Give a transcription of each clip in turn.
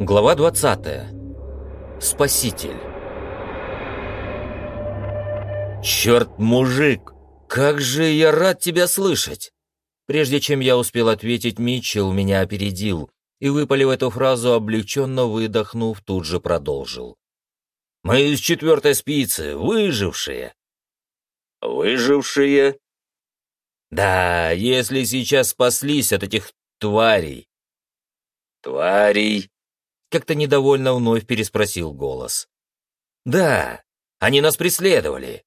Глава 20. Спаситель. «Черт, мужик, как же я рад тебя слышать!» Прежде чем я успел ответить, Митчелл меня опередил и, выпалив эту фразу, облегченно выдохнув, тут же продолжил. «Мы из четвертой спицы, выжившие». «Выжившие?» «Да, если сейчас спаслись от этих тварей». «Тварей?» Как-то недовольно вновь переспросил голос. «Да, они нас преследовали».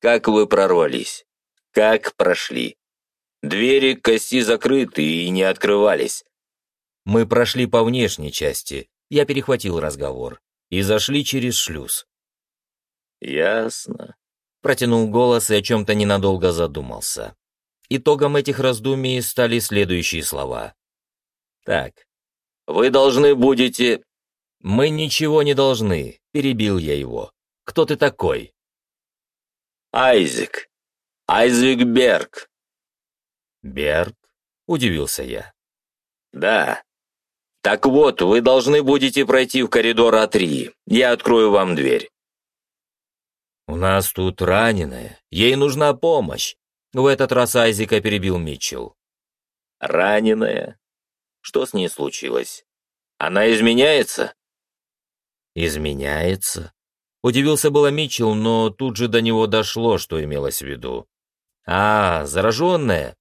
«Как вы прорвались? Как прошли? Двери кости закрыты и не открывались». Мы прошли по внешней части, я перехватил разговор, и зашли через шлюз. «Ясно», — протянул голос и о чем-то ненадолго задумался. Итогом этих раздумий стали следующие слова. «Так, вы должны будете...» «Мы ничего не должны», — перебил я его. «Кто ты такой?» «Айзек. Айзек Берг». «Берг?» — удивился я. «Да. Так вот, вы должны будете пройти в коридор А3. Я открою вам дверь». «У нас тут раненая. Ей нужна помощь». В этот раз Айзека перебил Митчелл. «Раненая? Что с ней случилось? Она изменяется?» «Изменяется?» Удивился было Митчелл, но тут же до него дошло, что имелось в виду. «А, зараженная?»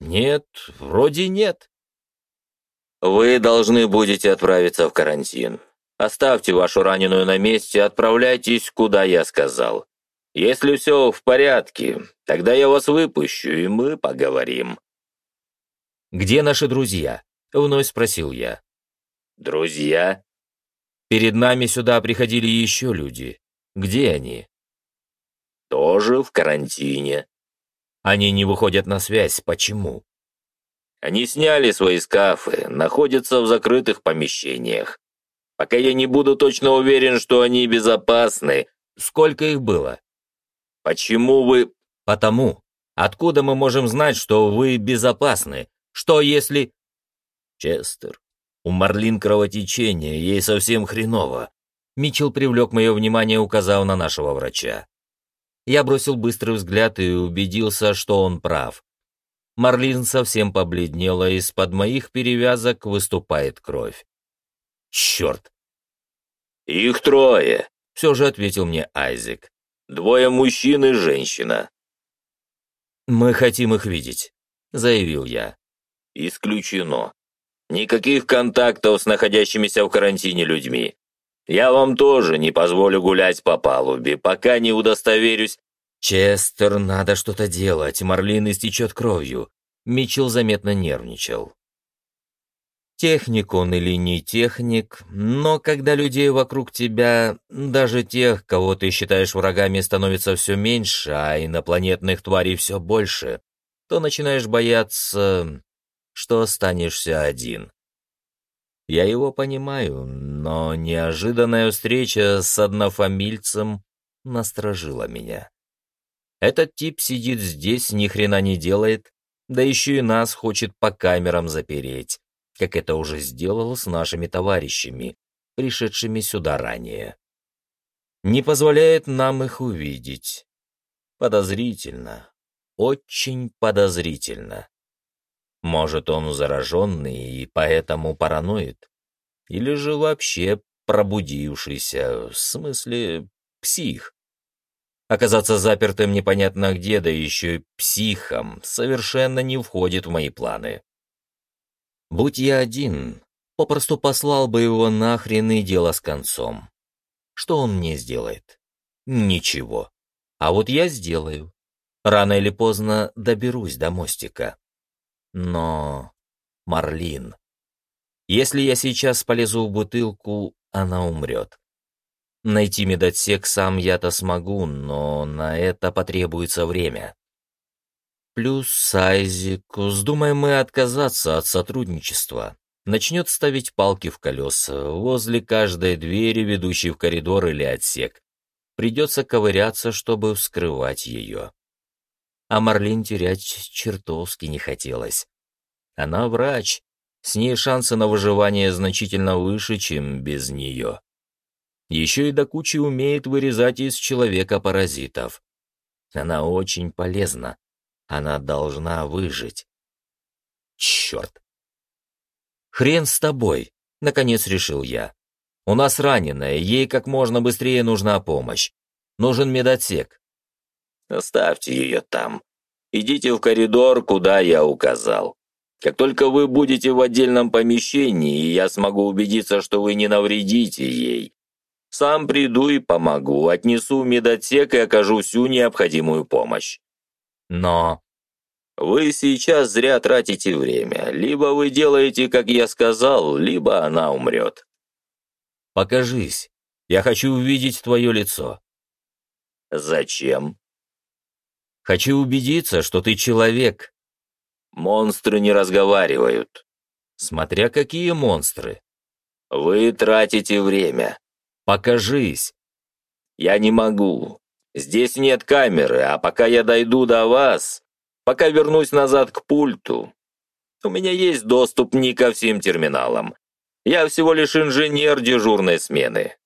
«Нет, вроде нет». «Вы должны будете отправиться в карантин. Оставьте вашу раненую на месте, отправляйтесь, куда я сказал. Если все в порядке, тогда я вас выпущу, и мы поговорим». «Где наши друзья?» — вновь спросил я. «Друзья?» «Перед нами сюда приходили еще люди. Где они?» «Тоже в карантине». «Они не выходят на связь. Почему?» «Они сняли свои скафы, находятся в закрытых помещениях. Пока я не буду точно уверен, что они безопасны». «Сколько их было?» «Почему вы...» «Потому. Откуда мы можем знать, что вы безопасны? Что если...» Честер. У Марлин кровотечение, ей совсем хреново. Митчелл привлек мое внимание, указав на нашего врача. Я бросил быстрый взгляд и убедился, что он прав. Марлин совсем побледнела, из-под моих перевязок выступает кровь. «Черт!» «Их трое», — все же ответил мне Айзек. «Двое мужчин и женщина». «Мы хотим их видеть», — заявил я. «Исключено. Никаких контактов с находящимися в карантине людьми. Я вам тоже не позволю гулять по палубе, пока не удостоверюсь. Честер, надо что-то делать, Марлин истечет кровью. Митчелл заметно нервничал. Техник он или не техник, но когда людей вокруг тебя, даже тех, кого ты считаешь врагами, становится все меньше, а инопланетных тварей все больше, то начинаешь бояться, что останешься один. Я его понимаю, но неожиданная встреча с однофамильцем насторожила меня. Этот тип сидит здесь, ни хрена не делает, да еще и нас хочет по камерам запереть, как это уже сделал с нашими товарищами, пришедшими сюда ранее. Не позволяет нам их увидеть. Подозрительно, очень подозрительно. Может, он зараженный и поэтому параноид? Или же вообще пробудившийся, в смысле псих? Оказаться запертым непонятно где, да еще и психом, совершенно не входит в мои планы. Будь я один, попросту послал бы его нахрен и дело с концом. Что он мне сделает? Ничего. А вот я сделаю. Рано или поздно доберусь до мостика. Но... Марлин... Если я сейчас полезу в бутылку, она умрет. Найти медотсек сам я-то смогу, но на это потребуется время. Плюс Сайзик, вздумаем мы отказаться от сотрудничества, начнет ставить палки в колеса возле каждой двери, ведущей в коридор или отсек. Придется ковыряться, чтобы вскрывать ее а Марлин терять чертовски не хотелось. Она врач, С ней шансы на выживание значительно выше, чем без нее. Еще и до кучи умеет вырезать из человека паразитов. Она очень полезна. Она должна выжить. Черт. Хрен с тобой, наконец решил я. У нас раненая, ей как можно быстрее нужна помощь. Нужен медотсек. Оставьте ее там. Идите в коридор, куда я указал. Как только вы будете в отдельном помещении, я смогу убедиться, что вы не навредите ей. Сам приду и помогу, отнесу в медотсек и окажу всю необходимую помощь. Но вы сейчас зря тратите время. Либо вы делаете, как я сказал, либо она умрет. Покажись. Я хочу увидеть твое лицо. Зачем? Хочу убедиться, что ты человек, Монстры не разговаривают. Смотря какие монстры. Вы тратите время. Покажись. Я не могу. Здесь нет камеры, а пока я дойду до вас, пока вернусь назад к пульту, у меня есть доступ не ко всем терминалам. Я всего лишь инженер дежурной смены.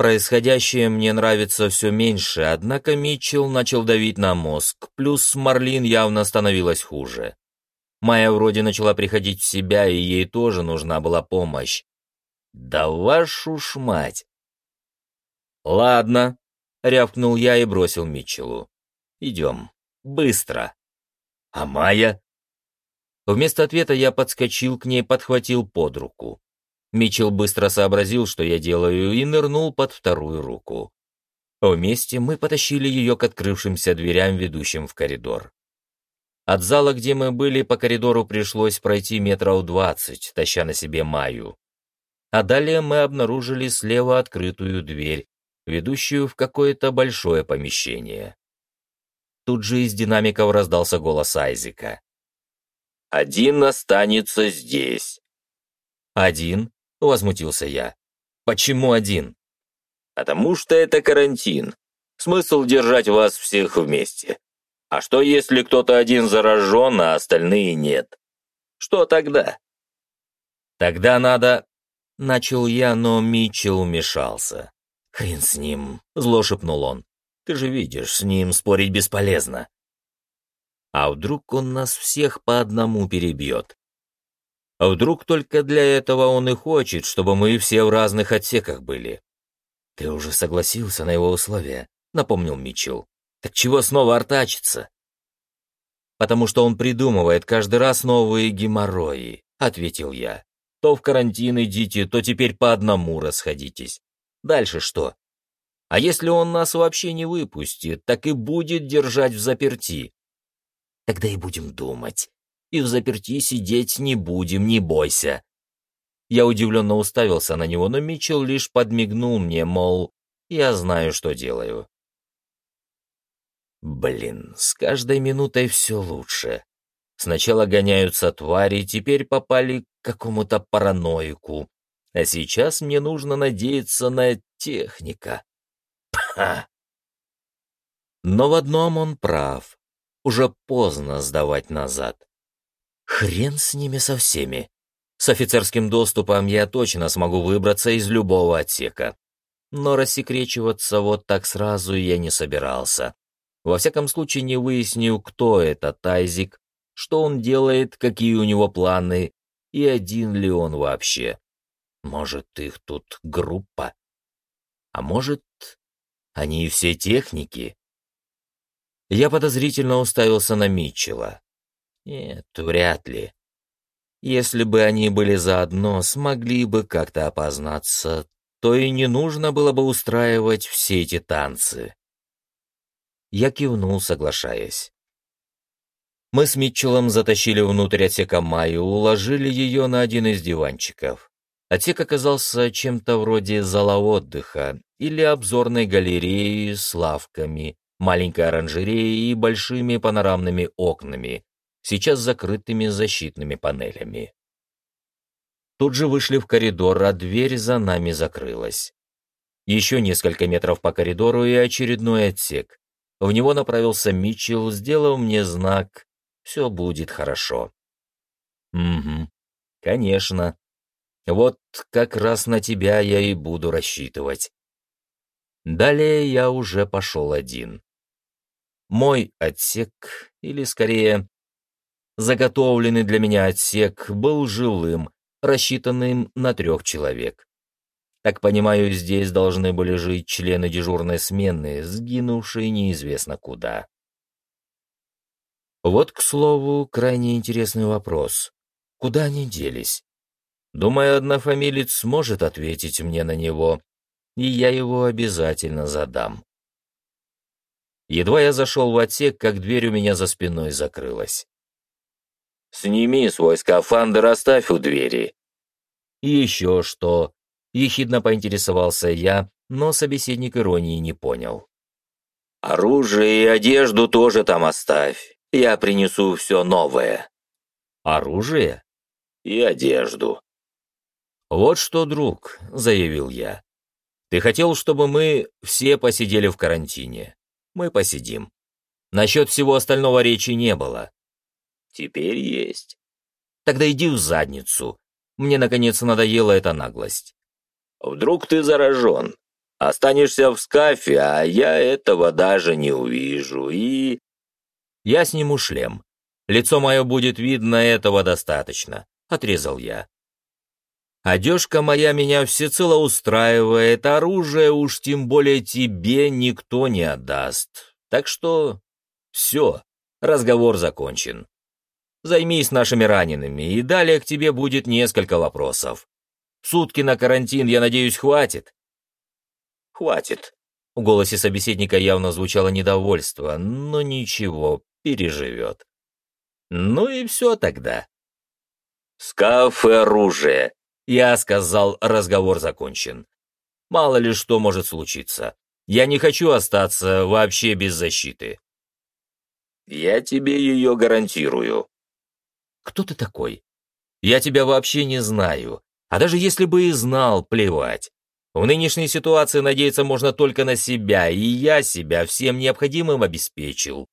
Происходящее мне нравится все меньше, однако Митчелл начал давить на мозг, плюс Марлин явно становилась хуже. Майя вроде начала приходить в себя, и ей тоже нужна была помощь. Да вашу ж мать! Ладно, рявкнул я и бросил Митчеллу. Идем, быстро. А Майя? Вместо ответа я подскочил к ней, подхватил под руку. Митчелл быстро сообразил, что я делаю, и нырнул под вторую руку. Вместе мы потащили ее к открывшимся дверям, ведущим в коридор. От зала, где мы были, по коридору пришлось пройти метров двадцать, таща на себе Маю. А далее мы обнаружили слева открытую дверь, ведущую в какое-то большое помещение. Тут же из динамиков раздался голос Айзека. «Один останется здесь». «Один?» — возмутился я. «Почему один?» «Потому что это карантин. Смысл держать вас всех вместе. А что, если кто-то один заражен, а остальные нет? Что тогда?» «Тогда надо...» — начал я, но Митчелл вмешался. «Хрен с ним», — зло шепнул он. «Ты же видишь, с ним спорить бесполезно». «А вдруг он нас всех по одному перебьет?» А вдруг только для этого он и хочет, чтобы мы все в разных отсеках были? Ты уже согласился на его условия, напомнил Митчелл. Так чего снова артачиться? Потому что он придумывает каждый раз новые геморрои, ответил я. То в карантин идите, то теперь по одному расходитесь. Дальше что? А если он нас вообще не выпустит, так и будет держать в заперти. Тогда и будем думать, и в заперти сидеть не будем, не бойся». Я удивленно уставился на него, но Митчелл лишь подмигнул мне, мол, я знаю, что делаю. Блин, с каждой минутой все лучше. Сначала гоняются твари, теперь попали к какому-то параноику. А сейчас мне нужно надеяться на техника. Пха! Но в одном он прав. Уже поздно сдавать назад. Хрен с ними со всеми. С офицерским доступом я точно смогу выбраться из любого отсека. Но рассекречиваться вот так сразу я не собирался. Во всяком случае не выясню, кто это Тайзик, что он делает, какие у него планы и один ли он вообще. Может, их тут группа? А может, они и все техники? Я подозрительно уставился на Митчелла. Нет, вряд ли. Если бы они были заодно, смогли бы как-то опознаться, то и не нужно было бы устраивать все эти танцы. Я кивнул, соглашаясь. Мы с Митчеллом затащили внутрь отсека Майю, уложили ее на один из диванчиков. Отсек оказался чем-то вроде зала отдыха или обзорной галереи с лавками, маленькой оранжереей и большими панорамными окнами, сейчас закрытыми защитными панелями. Тут же вышли в коридор, а дверь за нами закрылась. Еще несколько метров по коридору и очередной отсек. В него направился Митчелл, сделав мне знак «Все будет хорошо». Угу, конечно. Вот как раз на тебя я и буду рассчитывать. Далее я уже пошел один. Мой отсек, или скорее заготовленный для меня отсек, был жилым, рассчитанным на трех человек. Так понимаю, здесь должны были жить члены дежурной смены, сгинувшие неизвестно куда. Вот, к слову, крайне интересный вопрос. Куда они делись? Думаю, однофамилец сможет ответить мне на него, и я его обязательно задам. Едва я зашел в отсек, как дверь у меня за спиной закрылась. «Сними свой скафандр, оставь у двери». «И еще что?» — ехидно поинтересовался я, но собеседник иронии не понял. «Оружие и одежду тоже там оставь. Я принесу все новое». «Оружие?» «И одежду». «Вот что, друг», — заявил я. «Ты хотел, чтобы мы все посидели в карантине. Мы посидим. Насчет всего остального речи не было». «Теперь есть». «Тогда иди в задницу. Мне, наконец, надоела эта наглость». «Вдруг ты заражен? Останешься в скафе, а я этого даже не увижу, и...» «Я сниму шлем. Лицо мое будет видно, этого достаточно», — отрезал я. Одежка моя меня всецело устраивает, оружие уж тем более тебе никто не отдаст. Так что все, разговор закончен. Займись нашими ранеными, и далее к тебе будет несколько вопросов. Сутки на карантин, я надеюсь, хватит? Хватит. В голосе собеседника явно звучало недовольство, но ничего, переживет. Ну и все тогда. Скаф и оружие. Я сказал, разговор закончен. Мало ли что может случиться. Я не хочу остаться вообще без защиты. Я тебе ее гарантирую. Кто ты такой? Я тебя вообще не знаю. А даже если бы и знал, плевать. В нынешней ситуации надеяться можно только на себя, и я себя всем необходимым обеспечил.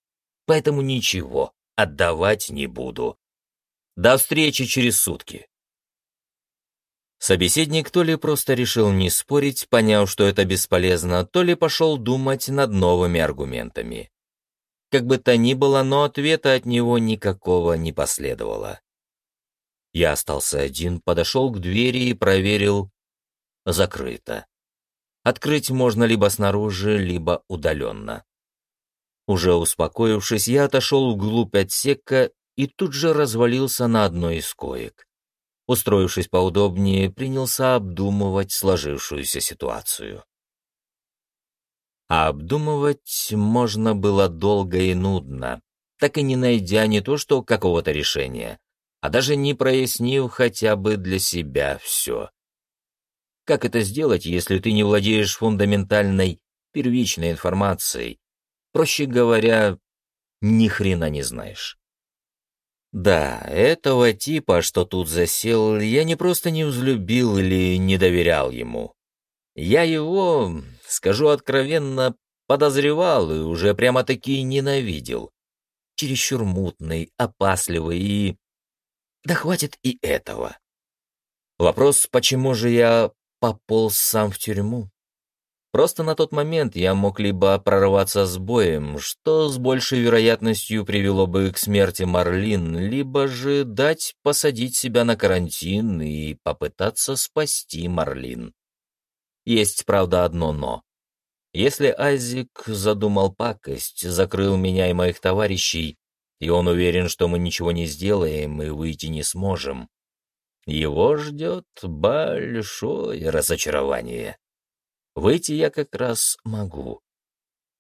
Поэтому ничего, отдавать не буду. До встречи через сутки. Собеседник то ли просто решил не спорить, поняв, что это бесполезно, то ли пошел думать над новыми аргументами. Как бы то ни было, но ответа от него никакого не последовало. Я остался один, подошел к двери и проверил. Закрыто. Открыть можно либо снаружи, либо удаленно. Уже успокоившись, я отошел вглубь отсека и тут же развалился на одной из коек устроившись поудобнее, принялся обдумывать сложившуюся ситуацию. А обдумывать можно было долго и нудно, так и не найдя не то что какого-то решения, а даже не прояснив хотя бы для себя все. Как это сделать, если ты не владеешь фундаментальной, первичной информацией? Проще говоря, ни хрена не знаешь. Да, этого типа, что тут засел, я не просто не взлюбил или не доверял ему. Я его, скажу откровенно, подозревал и уже прямо-таки ненавидел. Чересчур мутный, опасливый и... Да хватит и этого. Вопрос, почему же я пополз сам в тюрьму? Просто на тот момент я мог либо прорваться с боем, что с большей вероятностью привело бы к смерти Марлин, либо же дать посадить себя на карантин и попытаться спасти Марлин. Есть, правда, одно «но». Если Азик задумал пакость, закрыл меня и моих товарищей, и он уверен, что мы ничего не сделаем и выйти не сможем, его ждет большое разочарование. Выйти я как раз могу.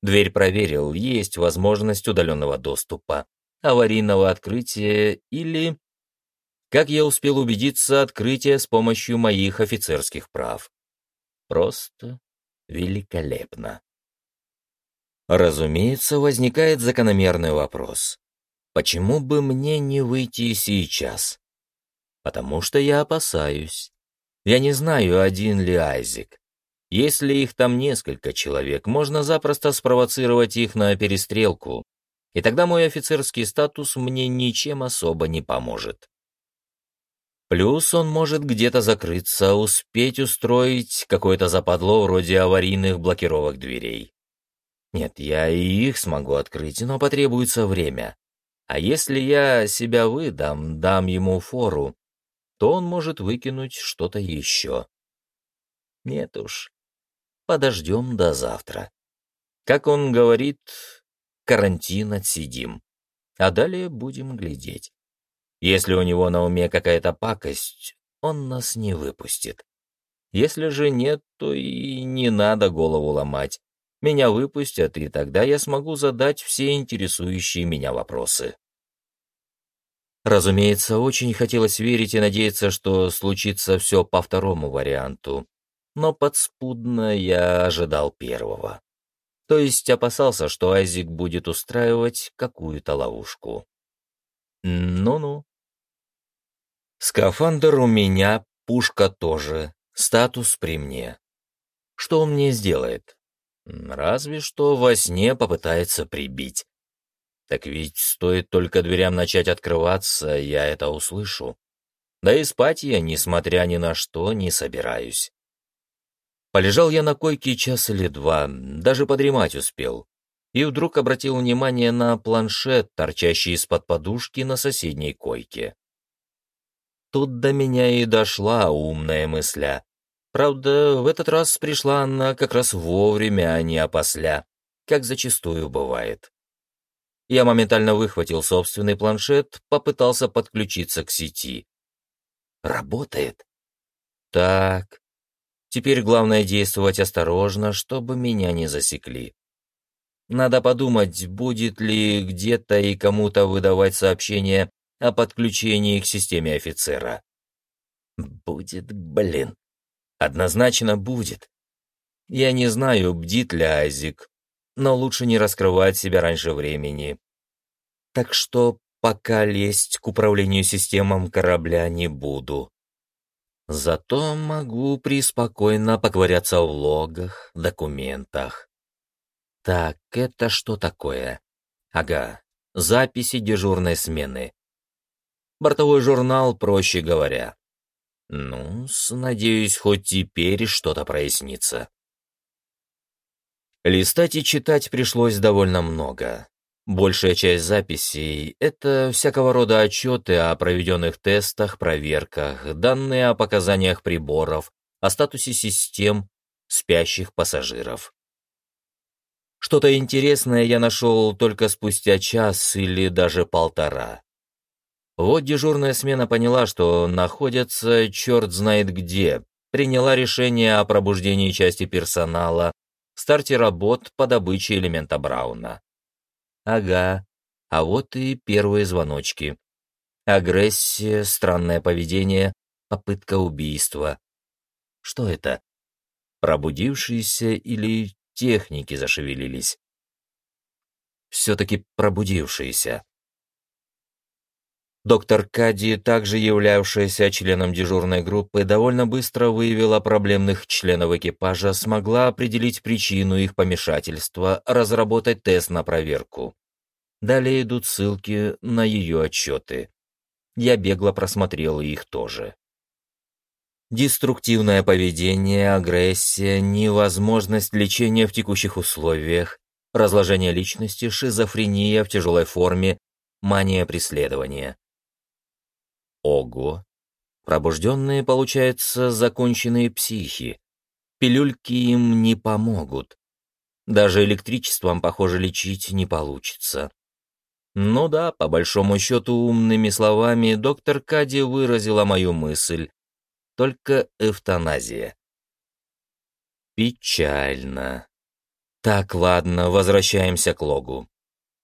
Дверь проверил, есть возможность удаленного доступа, аварийного открытия или, как я успел убедиться, открытия с помощью моих офицерских прав. Просто великолепно. Разумеется, возникает закономерный вопрос. Почему бы мне не выйти сейчас? Потому что я опасаюсь. Я не знаю, один ли Айзек. Если их там несколько человек, можно запросто спровоцировать их на перестрелку, и тогда мой офицерский статус мне ничем особо не поможет. Плюс он может где-то закрыться, успеть устроить какое-то западло вроде аварийных блокировок дверей. Нет, я и их смогу открыть, но потребуется время. А если я себя выдам, дам ему фору, то он может выкинуть что-то еще. Нет уж, подождем до завтра. Как он говорит, карантин отсидим, а далее будем глядеть. Если у него на уме какая-то пакость, он нас не выпустит. Если же нет, то и не надо голову ломать. Меня выпустят, и тогда я смогу задать все интересующие меня вопросы. Разумеется, очень хотелось верить и надеяться, что случится все по второму варианту, но подспудно я ожидал первого. То есть опасался, что Айзик будет устраивать какую-то ловушку. Ну-ну. Скафандр у меня, пушка тоже, статус при мне. Что он мне сделает? Разве что во сне попытается прибить. Так ведь стоит только дверям начать открываться, я это услышу. Да и спать я, несмотря ни на что, не собираюсь. Полежал я на койке час или два, даже подремать успел. И вдруг обратил внимание на планшет, торчащий из-под подушки на соседней койке. Тут до меня и дошла умная мысля. Правда, в этот раз пришла она как раз вовремя, а не опосля, как зачастую бывает. Я моментально выхватил собственный планшет, попытался подключиться к сети. Работает. Так, Теперь главное действовать осторожно, чтобы меня не засекли. Надо подумать, будет ли где-то и кому-то выдавать сообщение о подключении к системе офицера. Будет, блин. Однозначно будет. Я не знаю, бдит ли Азик, но лучше не раскрывать себя раньше времени. Так что пока лезть к управлению системам корабля не буду. Зато могу преспокойно поковыряться в логах, документах. Так, это что такое? Ага, записи дежурной смены. Бортовой журнал, проще говоря. Ну, надеюсь, хоть теперь что-то прояснится. Листать и читать пришлось довольно много. Большая часть записей — это всякого рода отчеты о проведенных тестах, проверках, данные о показаниях приборов, о статусе систем, спящих пассажиров. Что-то интересное я нашел только спустя час или даже полтора. Вот дежурная смена поняла, что находятся черт знает где, приняла решение о пробуждении части персонала, старте работ по добыче элемента Брауна. Ага, а вот и первые звоночки. Агрессия, странное поведение, попытка убийства. Что это? Пробудившиеся или техники зашевелились? Все-таки пробудившиеся. Доктор Кади, также являвшаяся членом дежурной группы, довольно быстро выявила проблемных членов экипажа, смогла определить причину их помешательства, разработать тест на проверку. Далее идут ссылки на ее отчеты. Я бегло просмотрел их тоже. Деструктивное поведение, агрессия, невозможность лечения в текущих условиях, разложение личности, шизофрения в тяжелой форме, мания преследования. Ого! Пробужденные, получается, законченные психи. Пилюльки им не помогут. Даже электричеством, похоже, лечить не получится. Ну да, по большому счету умными словами доктор Кади выразила мою мысль. Только эвтаназия. Печально. Так, ладно, возвращаемся к логу.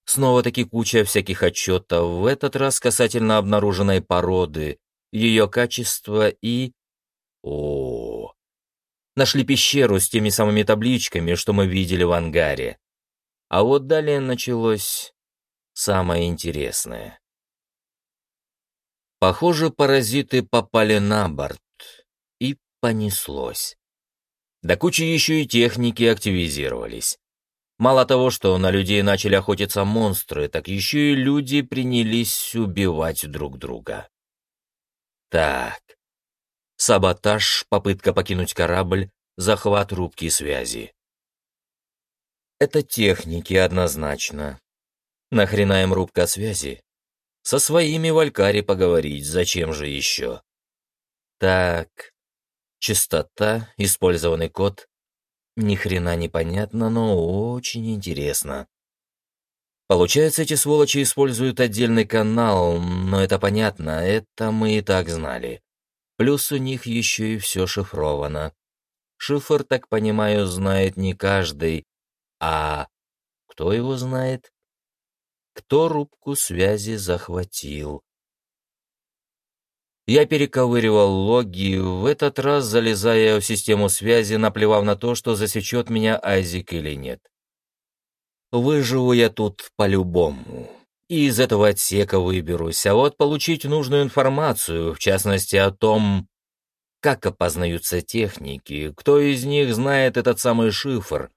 Снова-таки куча всяких отчетов, в этот раз касательно обнаруженной породы, ее качества и... О, Нашли пещеру с теми самыми табличками, что мы видели в ангаре. А вот далее началось самое интересное. Похоже, паразиты попали на борт, понеслось. До кучи еще и техники активизировались. Мало того, что на людей начали охотиться монстры, так еще и люди принялись убивать друг друга. Так. Саботаж, попытка покинуть корабль, захват рубки связи. Это техники однозначно. Нахрена им рубка связи? Со своими Валькари поговорить, зачем же еще? Так, частота, использованный код. Ни хрена непонятно, но очень интересно. Получается, эти сволочи используют отдельный канал, но это понятно, это мы и так знали. Плюс у них еще и все шифровано. Шифр, так понимаю, знает не каждый, а кто его знает? Кто рубку связи захватил? Я перековыривал логи, в этот раз залезая в систему связи, наплевав на то, что засечет меня Айзик или нет. Выживу я тут по-любому. И из этого отсека выберусь, а вот получить нужную информацию, в частности о том, как опознаются техники, кто из них знает этот самый шифр.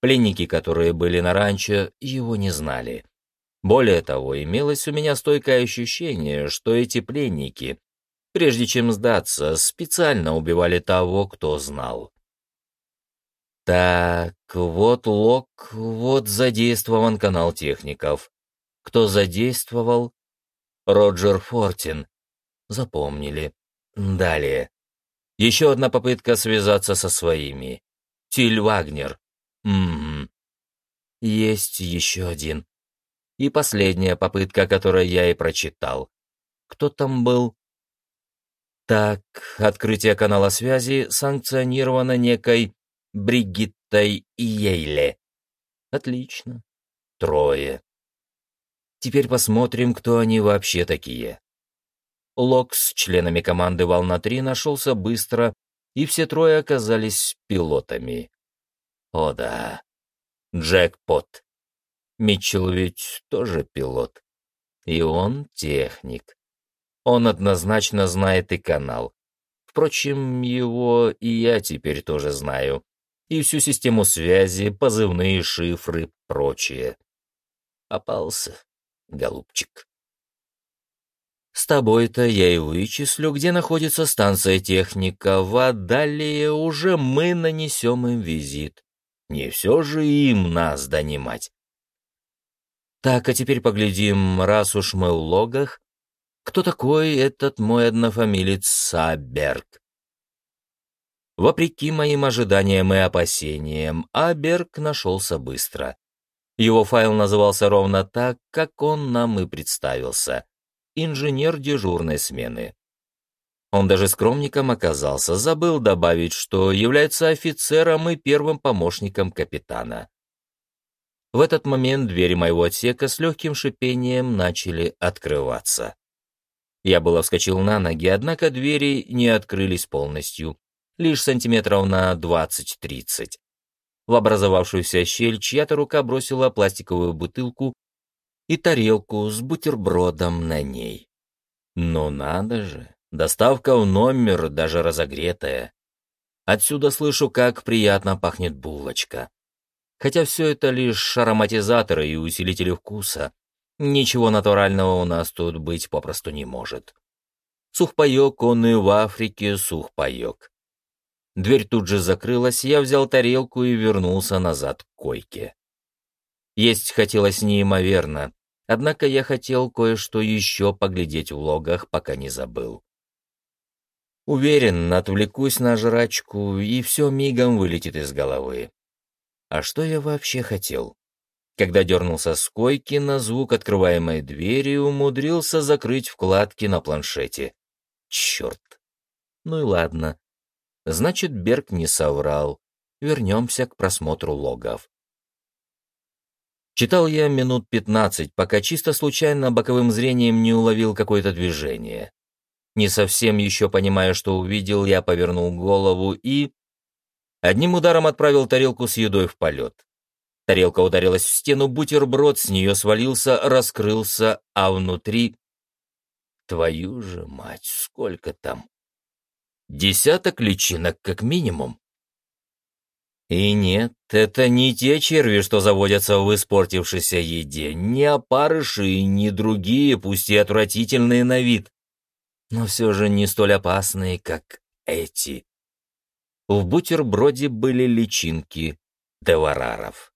Пленники, которые были на ранчо, его не знали. Более того, имелось у меня стойкое ощущение, что эти пленники, прежде чем сдаться, специально убивали того, кто знал. Так, вот лог, вот задействован канал техников. Кто задействовал? Роджер Фортин. Запомнили. Далее. Еще одна попытка связаться со своими. Тиль Вагнер. Угу. Есть еще один. И последняя попытка, которую я и прочитал. Кто там был? Так, открытие канала связи санкционировано некой Бригиттой Ейле. Отлично. Трое. Теперь посмотрим, кто они вообще такие. Лок с членами команды «Волна-3» нашелся быстро, и все трое оказались пилотами. О да, джекпот. Митчелл ведь тоже пилот. И он техник. Он однозначно знает и канал. Впрочем, его и я теперь тоже знаю и всю систему связи, позывные шифры, прочее. Попался, голубчик. С тобой-то я и вычислю, где находится станция техника, а далее уже мы нанесем им визит. Не все же им нас донимать. Так, а теперь поглядим, раз уж мы в логах, кто такой этот мой однофамилец Саберг? Вопреки моим ожиданиям и опасениям, Аберг нашелся быстро. Его файл назывался ровно так, как он нам и представился. Инженер дежурной смены. Он даже скромником оказался, забыл добавить, что является офицером и первым помощником капитана. В этот момент двери моего отсека с легким шипением начали открываться. Я было вскочил на ноги, однако двери не открылись полностью лишь сантиметров на 20-30. В образовавшуюся щель чья-то рука бросила пластиковую бутылку и тарелку с бутербродом на ней. Ну надо же, доставка в номер, даже разогретая. Отсюда слышу, как приятно пахнет булочка. Хотя все это лишь ароматизаторы и усилители вкуса. Ничего натурального у нас тут быть попросту не может. Сухпайок, он и в Африке сухпайок. Дверь тут же закрылась, я взял тарелку и вернулся назад к койке. Есть хотелось неимоверно, однако я хотел кое-что еще поглядеть в логах, пока не забыл. Уверен, отвлекусь на жрачку, и все мигом вылетит из головы. А что я вообще хотел? Когда дернулся с койки, на звук открываемой двери умудрился закрыть вкладки на планшете. Черт. Ну и ладно. Значит, Берг не соврал. Вернемся к просмотру логов. Читал я минут пятнадцать, пока чисто случайно боковым зрением не уловил какое-то движение. Не совсем еще понимая, что увидел, я повернул голову и... Одним ударом отправил тарелку с едой в полет. Тарелка ударилась в стену, бутерброд с нее свалился, раскрылся, а внутри... Твою же мать, сколько там? Десяток личинок как минимум. И нет, это не те черви, что заводятся в испортившейся еде, не опарыши и не другие, пусть и отвратительные на вид. но все же не столь опасные, как эти. В бутерброде были личинки девараров.